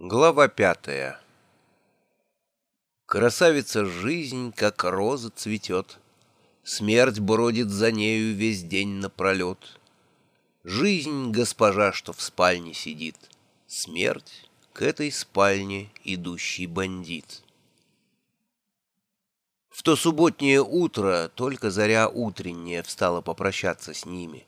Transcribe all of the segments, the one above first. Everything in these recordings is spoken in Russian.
Глава пятая Красавица жизнь, как роза цветет, Смерть бродит за нею весь день напролет. Жизнь, госпожа, что в спальне сидит, Смерть к этой спальне идущий бандит. В то субботнее утро только заря утренняя встала попрощаться с ними.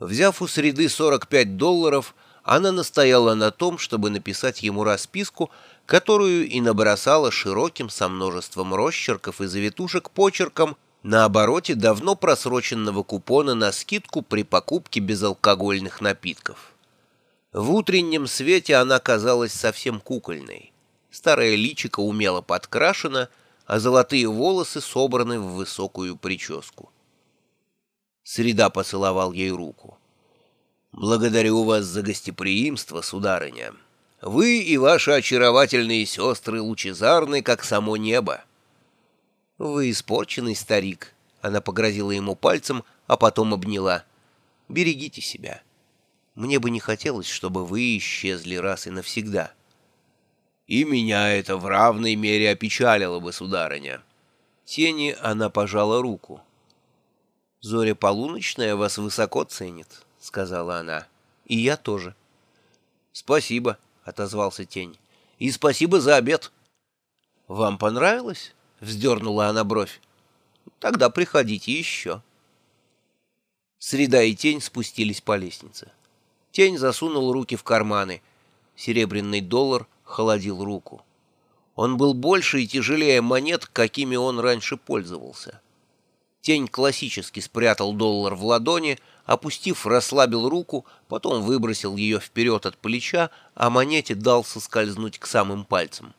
Взяв у среды 45 долларов, она настояла на том, чтобы написать ему расписку, которую и набросала широким со множеством росчерков и завитушек почерком на обороте давно просроченного купона на скидку при покупке безалкогольных напитков. В утреннем свете она казалась совсем кукольной. Старая личико умело подкрашена, а золотые волосы собраны в высокую прическу. Среда поцеловал ей руку. «Благодарю вас за гостеприимство, сударыня. Вы и ваши очаровательные сестры лучезарны, как само небо». «Вы испорченный старик», — она погрозила ему пальцем, а потом обняла. «Берегите себя. Мне бы не хотелось, чтобы вы исчезли раз и навсегда». «И меня это в равной мере опечалило бы, сударыня». Тени она пожала руку. «Зоря полуночная вас высоко ценит». — сказала она. «И я тоже». «Спасибо», — отозвался тень. «И спасибо за обед». «Вам понравилось?» — вздернула она бровь. «Тогда приходите еще». Среда и тень спустились по лестнице. Тень засунул руки в карманы. Серебряный доллар холодил руку. Он был больше и тяжелее монет, какими он раньше пользовался. Тень классически спрятал доллар в ладони, опустив, расслабил руку, потом выбросил ее вперед от плеча, а монете дал соскользнуть к самым пальцам.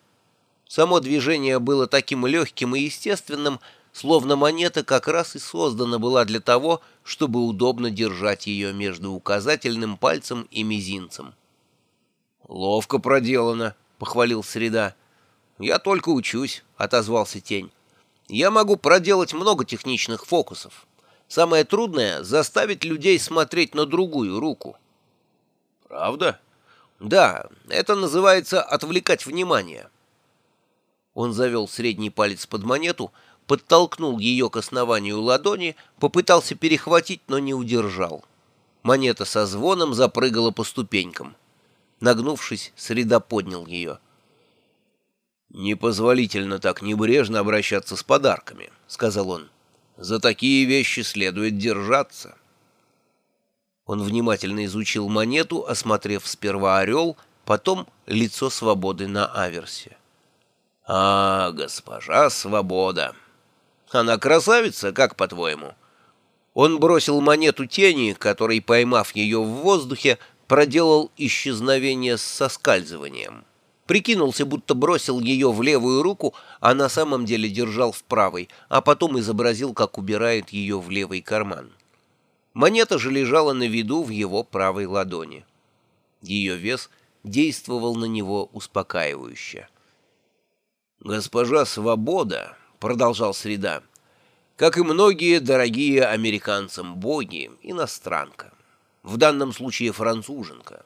Само движение было таким легким и естественным, словно монета как раз и создана была для того, чтобы удобно держать ее между указательным пальцем и мизинцем. «Ловко проделано», — похвалил Среда. «Я только учусь», — отозвался Тень. Я могу проделать много техничных фокусов. Самое трудное — заставить людей смотреть на другую руку. Правда? Да, это называется отвлекать внимание. Он завел средний палец под монету, подтолкнул ее к основанию ладони, попытался перехватить, но не удержал. Монета со звоном запрыгала по ступенькам. Нагнувшись, среда поднял ее — «Непозволительно так небрежно обращаться с подарками», — сказал он. «За такие вещи следует держаться». Он внимательно изучил монету, осмотрев сперва орел, потом лицо свободы на аверсе. «А, госпожа Свобода! Она красавица, как по-твоему?» Он бросил монету тени, который, поймав ее в воздухе, проделал исчезновение с соскальзыванием прикинулся, будто бросил ее в левую руку, а на самом деле держал в правой, а потом изобразил, как убирает ее в левый карман. Монета же лежала на виду в его правой ладони. Ее вес действовал на него успокаивающе. «Госпожа Свобода», — продолжал Среда, — «как и многие дорогие американцам боги, иностранка, в данном случае француженка».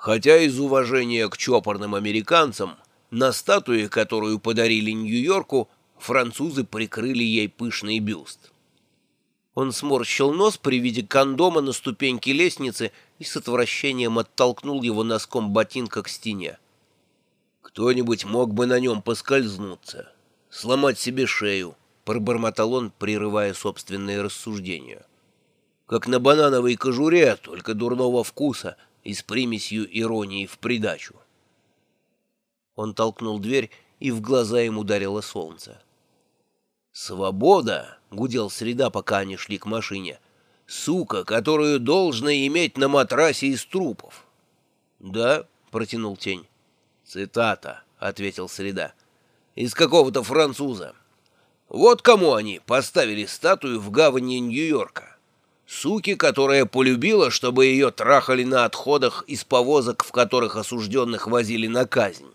Хотя из уважения к чопорным американцам на статуе, которую подарили Нью-Йорку, французы прикрыли ей пышный бюст. Он сморщил нос при виде кондома на ступеньке лестницы и с отвращением оттолкнул его носком ботинка к стене. «Кто-нибудь мог бы на нем поскользнуться, сломать себе шею», — пробормотал он, прерывая собственные рассуждения. «Как на банановой кожуре, только дурного вкуса — и с примесью иронии в придачу. Он толкнул дверь, и в глаза ему ударило солнце. «Свобода!» — гудел среда, пока они шли к машине. «Сука, которую должно иметь на матрасе из трупов!» «Да?» — протянул тень. «Цитата», — ответил среда. «Из какого-то француза. Вот кому они поставили статую в гавани Нью-Йорка суки, которая полюбила, чтобы ее трахали на отходах из повозок, в которых осужденных возили на казнь.